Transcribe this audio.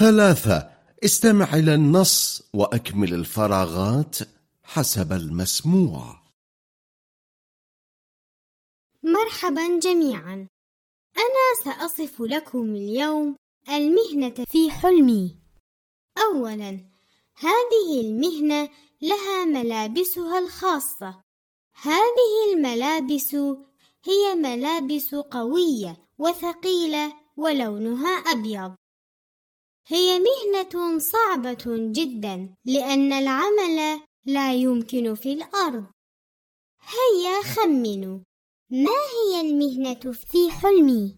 ثلاثة استمع إلى النص وأكمل الفراغات حسب المسموع. مرحبا جميعا. أنا سأصف لكم اليوم المهنة في حلمي. أولا هذه المهنة لها ملابسها الخاصة. هذه الملابس هي ملابس قوية وثقيلة ولونها أبيض. هي مهنة صعبة جدا لأن العمل لا يمكن في الأرض هيا خمنوا ما هي المهنة في حلمي؟